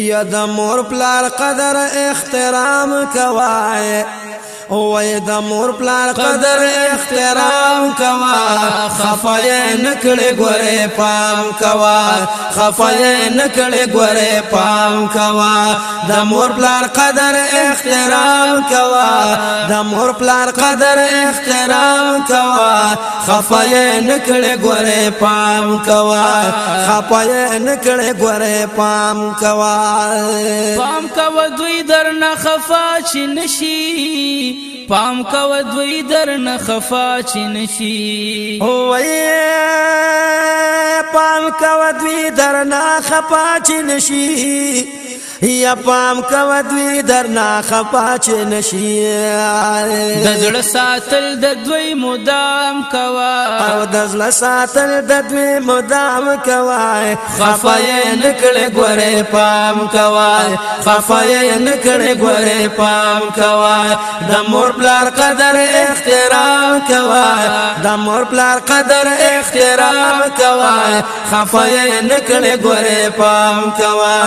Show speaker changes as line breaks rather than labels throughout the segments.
یا د مور پلار قدر احترام کوای وای د مور پلار قدر احترام کوا خفای نکړې ګورې پام کوا خفای نکړې ګورې پام کوا د مور پلار قدر احترام کوا د مور پلار قدر احترام کوا خفای نکړې ګورې پام کوا خفای نکړې ګورې پام کوا پام کوا دوی درنه خفا شي نشي پام کو دوی در نه خفا چنشي او پام کو دوی در نه خفا چنشي یا پام کو دوی درنا خپا چې نشي د زړه ساتل د دوی مدام کوا او د زړه ساتل د دوی مدام کوا خفای نکړې ګوره پام کوا خفای نکړې ګوره پام کوا د مور بلار قدر کوا د مور پلار قدر احترام کوا خفای نکړې ګورې پام کوا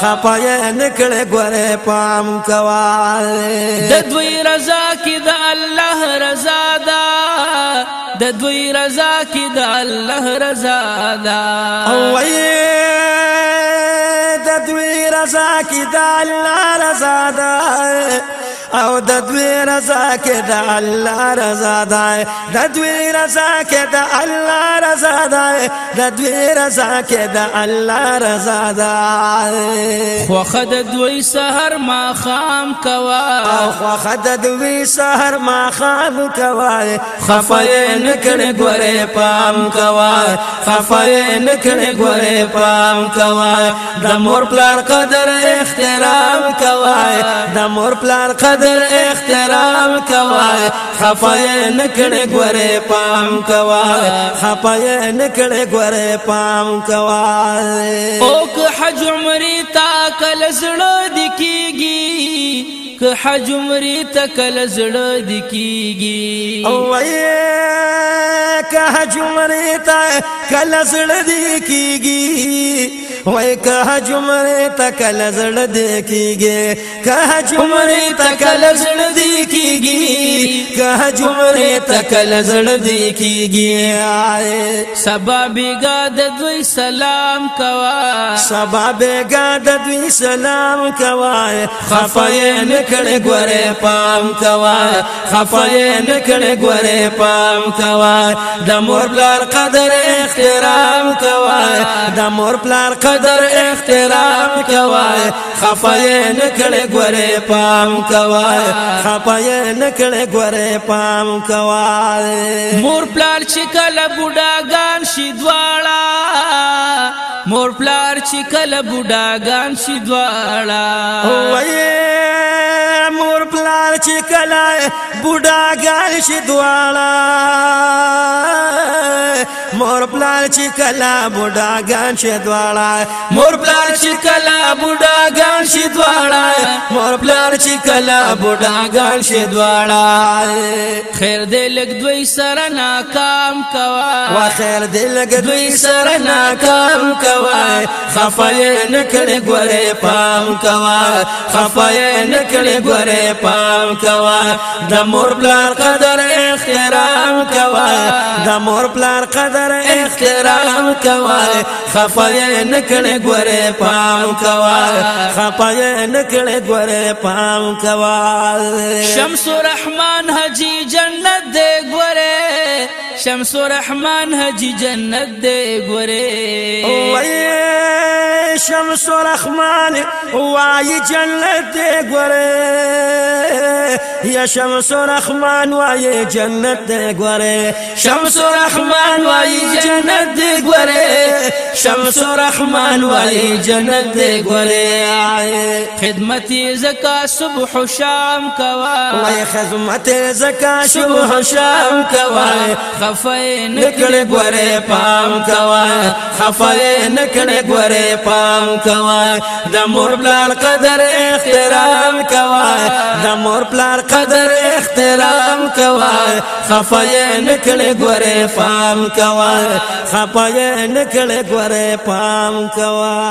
خفای نکړې ګورې پام کوا د دوی رضا کې د الله رضا ده د دوی رضا کې د الله رضا ده او د دوی رضا کې د الله رضا ده او د دوی رضا کې د الله رضا ده د دوی رضا کې د الله رضا ده د دوی رضا کې د الله رضا ده خو خد دوی سحر ما خام کوا خو خد دوی سحر ما خام کوا خفای نکړ ګوره پام کوا خفای نکړ ګوره پام کوا د مور پلار قدر احترام کوا د مور پلار قدر احترام کوا خفای نکړې ګورې پام کوا خفای نکړې ګورې پام کوا او که حج عمرې تا کل زړه دکیږي که حج عمرې تکل زړه دکیږي او وای که حج عمرې تا کل زړه دکیږي وای که جمعه تکل زړه دې کیږي که جمعه تکل زړه دې کیږي که جمعه تکل زړه دې کیږي سبب غاد دوی سلام کوا سبب غاد دوی سلام کوا خفای نکړ ګوره پام کوا خفای نکړ ګوره پام کوا د مور پلار قدر احترام کوا د مور پلار قدر قدر احترام کوای خفای نکړې ګورې پام کوای خفای نکړې ګورې پام کوای مور پلار چې کله بډاګان شي دواړه مور پلار چې کله بډاګان شي دواړه وایې چې کله بوډاګان شي دواړه مور پلار چې کله بوډاګان شي دواړه مور پلار چې کله بوډاګان شي دواړه مور پلار چې کله بوډاګان شي دواړه خیر دې لګ دوی سره ناکام کوا وا خیر دې لګ دوی سره ناکام کوا خفای نکړې ګوره پام کوا خفای نکړې ګوره پام کوا کوا د مور پلار قدر احترام کوا د مور پلار قدر احترام کوا خفای نکړې ګوره پام کوا خفای نکړې ګوره پام کوا شمس الرحمن حجی جنت دې ګوره شمس الرحمن هجي جنت دي قري الله شمس الرحمن واي جنت دي قري يا شمس الرحمن واي جنت دي قري شمس الرحمن واي جنت دي قري شمس الرحمن واي جنت دي قري خدمتي زكا صبح شام كوا خدمتي زكا صبح شام كوا خفای نکړې ګورې پام کوا خفای نکړې ګورې پام کوا د مور پلان قدر احترام کوا د مور پلان قدر احترام کوا خفای نکړې ګورې پام کوا خفای نکړې ګورې پام کوا